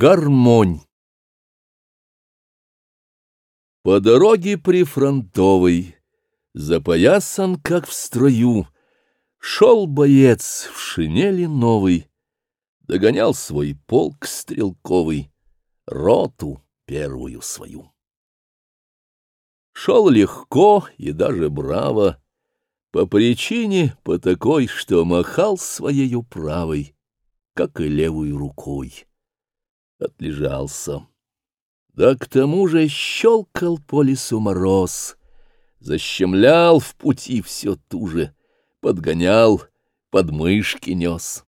Гармонь. По дороге прифронтовой, Запоясан, как в строю, Шел боец в шинели новый Догонял свой полк стрелковый, Роту первую свою. Шел легко и даже браво, По причине, по такой, Что махал своею правой, Как и левой рукой отлежался. Да к тому же щелкал по лесу мороз, защемлял в пути все туже, подгонял, подмышки нес.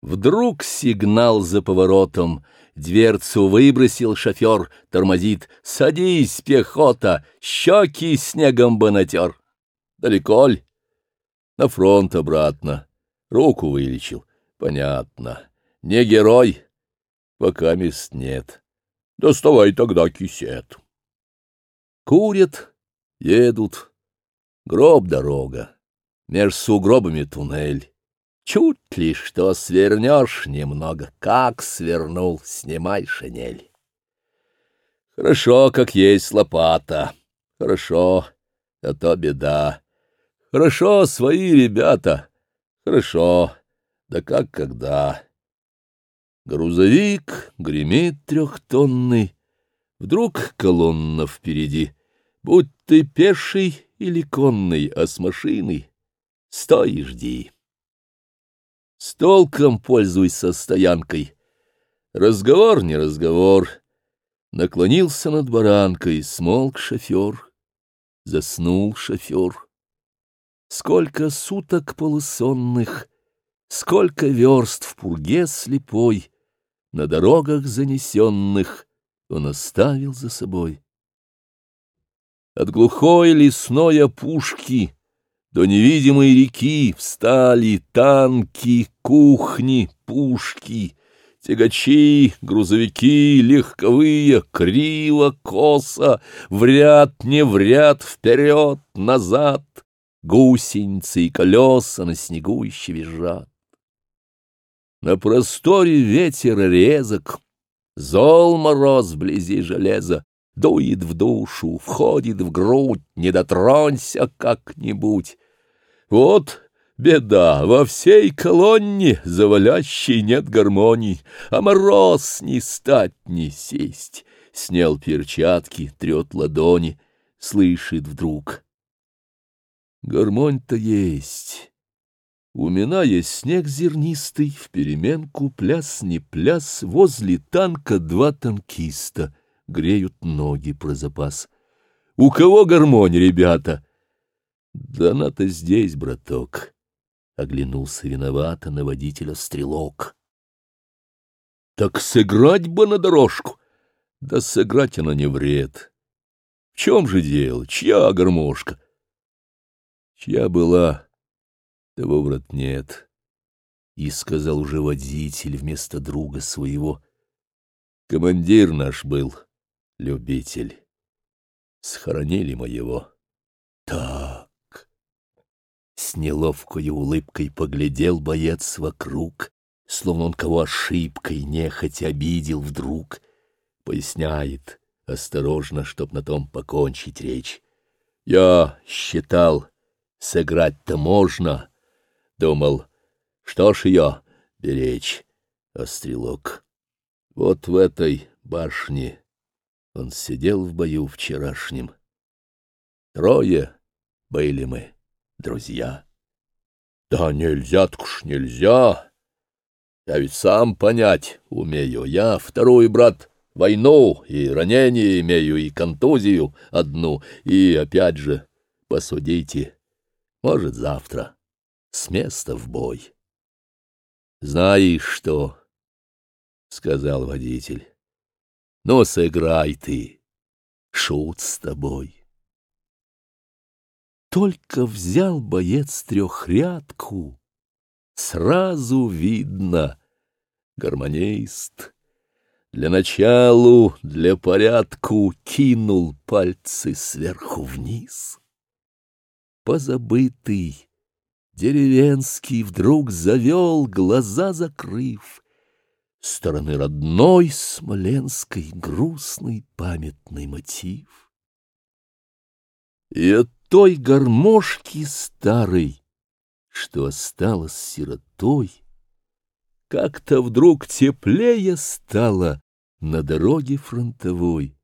Вдруг сигнал за поворотом, дверцу выбросил шофер, тормозит. «Садись, пехота, щеки снегом бы натер». «Далеко ль?» «На фронт обратно. Руку вылечил. Понятно. Не герой, пока мест нет. Доставай тогда кисет. Курят, едут. Гроб дорога, меж сугробами туннель. Чуть ли что свернешь немного, как свернул, снимай шинель. Хорошо, как есть лопата, хорошо, а то беда. Хорошо, свои ребята, хорошо, да как когда. Грузовик гремит трехтонный. Вдруг колонна впереди. Будь ты пеший или конный, а с машиной стой и жди. С толком пользуйся стоянкой. Разговор не разговор. Наклонился над баранкой, смолк шофер. Заснул шофер. Сколько суток полусонных, Сколько верст в пурге слепой — на дорогах занесенных он оставил за собой. От глухой лесной опушки до невидимой реки встали танки, кухни, пушки, тягачи, грузовики, легковые, криво, косо, в ряд, не в ряд, вперед, назад, гусеницы и колеса на снегу еще визжат. На просторе ветер резок, Зол мороз вблизи железа, Дует в душу, входит в грудь, Не дотронься как-нибудь. Вот беда, во всей колонне Завалящей нет гармоний, А мороз не стать, не сесть. Снял перчатки, трет ладони, Слышит вдруг. Гармонь-то есть, у меня есть снег зернистый, в переменку пляс не пляс, возле танка два танкиста греют ноги про запас. У кого гармонь, ребята? Да она-то здесь, браток. Оглянулся виновато на водителя стрелок. Так сыграть бы на дорожку. Да сыграть она не вред. В чем же дело? Чья гармошка? Чья была того, брат, нет. И сказал уже водитель вместо друга своего. Командир наш был, любитель. Схоронили моего. Так. С неловкой улыбкой поглядел боец вокруг, словно он кого ошибкой нехотя обидел вдруг. Поясняет осторожно, чтоб на том покончить речь. Я считал, сыграть-то можно, думал, что ж ее беречь, а стрелок. Вот в этой башне он сидел в бою вчерашнем. Трое были мы, друзья. Да нельзя, так уж нельзя. Я ведь сам понять умею. Я второй брат — войну, и ранение имею, и контузию одну, и опять же, посудите, может, завтра с места в бой. «Знаешь что?» — сказал водитель. «Ну, сыграй ты, шут с тобой». Только взял боец трехрядку, сразу видно — гармонист. Для началу, для порядку кинул пальцы сверху вниз. Позабытый Деревенский вдруг завел, глаза закрыв, Стороны родной смоленской грустный памятный мотив. И от той гармошки старой, что осталась сиротой, Как-то вдруг теплее стало на дороге фронтовой.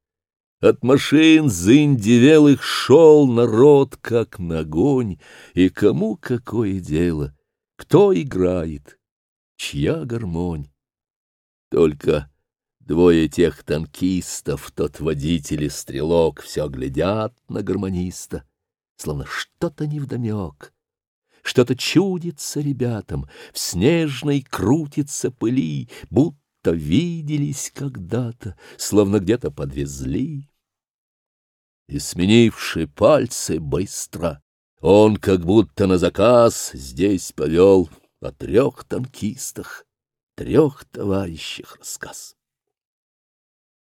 От машин заиндевелых шел народ, как на огонь, и кому какое дело, кто играет, чья гармонь. Только двое тех танкистов, тот водитель и стрелок, все глядят на гармониста, словно что-то невдомек. Что-то чудится ребятам, в снежной крутится пыли, будто виделись когда-то, словно где-то подвезли и, сменивши пальцы, быстро. Он как будто на заказ здесь повел о трех танкистах, трех товарищах рассказ.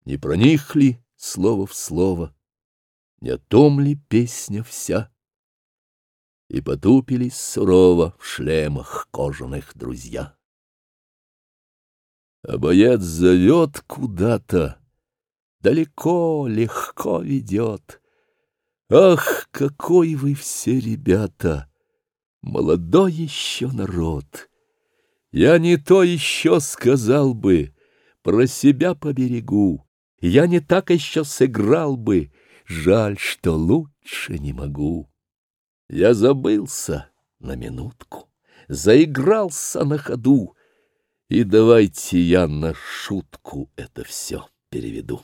Не про них ли слово в слово, не о том ли песня вся? И потупились сурово в шлемах кожаных друзья. А боец зовет куда-то, далеко, легко ведет. Ах, какой вы все ребята! Молодой еще народ! Я не то еще сказал бы, про себя поберегу, Я не так еще сыграл бы, жаль, что лучше не могу. Я забылся на минутку, заигрался на ходу, И давайте я на шутку это все переведу.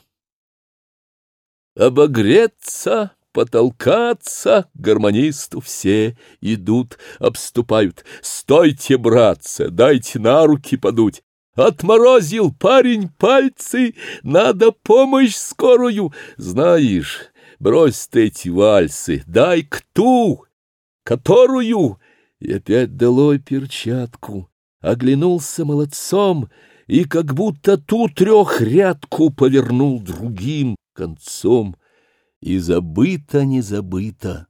Обогреться, потолкаться гармонисту все идут, обступают. «Стойте, братцы, дайте на руки подуть!» Отморозил парень пальцы, надо помощь скорую. Знаешь, брось ты эти вальсы, дай к ту, которую... И опять долой перчатку, оглянулся молодцом и как будто ту трехрядку повернул другим концом, и забыто, не забыто.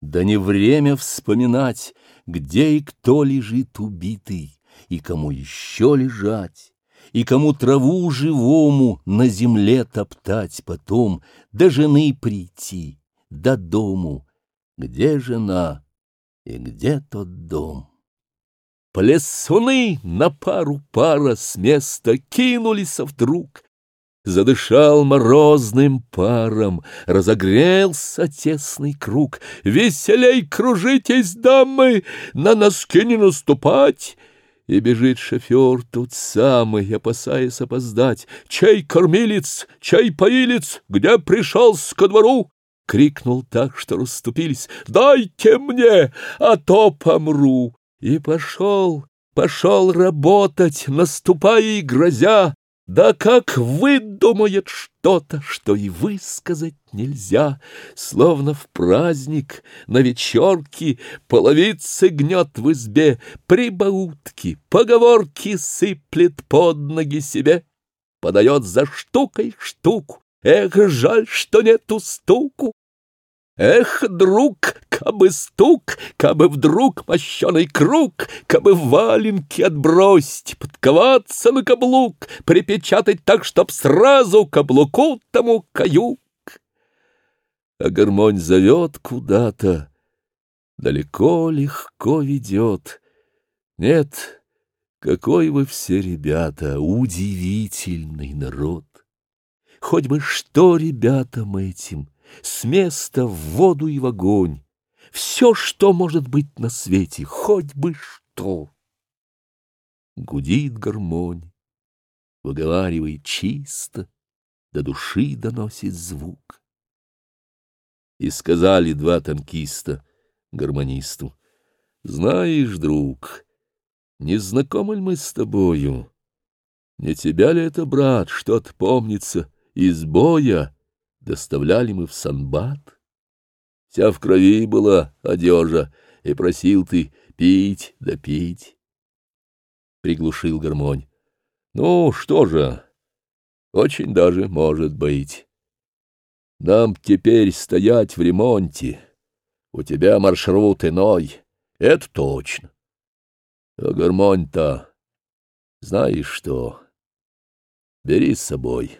Да не время вспоминать, где и кто лежит убитый, и кому еще лежать, и кому траву живому на земле топтать потом, до жены прийти, до дому, где жена и где тот дом. Плесуны на пару пара с места кинулись вдруг — задышал морозным паром, разогрелся тесный круг. «Веселей кружитесь, дамы, на носки не наступать!» И бежит шофер тут самый, опасаясь опоздать. «Чей кормилец? Чей поилец? Где пришелся ко двору?» Крикнул так, что расступились. «Дайте мне, а то помру!» И пошел, пошел работать, наступая и грозя, да как выдумает что-то, что и высказать нельзя, Словно в праздник на вечерке половицы гнет в избе, Прибаутки, поговорки сыплет под ноги себе, Подает за штукой штуку, эх, жаль, что нету стуку. Эх, друг, кабы стук, кабы вдруг мощеный круг, кабы валенки отбросить, подковаться на каблук, припечатать так, чтоб сразу каблуку тому каюк. А гармонь зовет куда-то, далеко легко ведет. Нет, какой вы все ребята, удивительный народ! Хоть бы что ребята мы этим, с места в воду и в огонь, все, что может быть на свете, хоть бы что. Гудит гармонь, выговаривает чисто, до души доносит звук. И сказали два танкиста гармонисту, «Знаешь, друг, не знакомы ли мы с тобою? Не тебя ли это, брат, что-то помнится из боя? Доставляли мы в Санбат?» Вся в крови была одежа, и просил ты пить да пить. Приглушил гармонь. Ну, что же, очень даже может быть. Нам теперь стоять в ремонте. У тебя маршрут иной, это точно. А гармонь-то, знаешь что, бери с собой.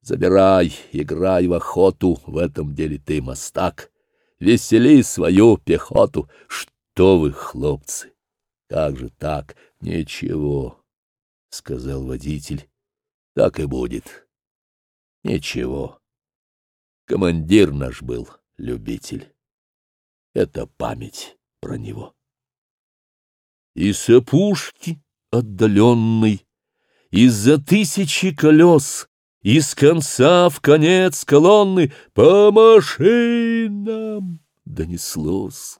Забирай, играй в охоту, в этом деле ты мастак веселей свою пехоту. Что вы, хлопцы! Как же так? Ничего, — сказал водитель. Так и будет. Ничего. Командир наш был любитель. Это память про него. И с опушки отдаленной, из-за тысячи колес и с конца в конец колонны «По машинам!» донеслось.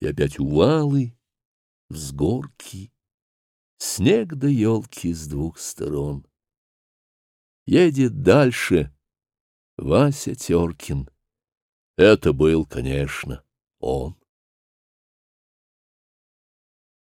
И опять увалы, взгорки, снег да елки с двух сторон. Едет дальше Вася Теркин. Это был, конечно, он.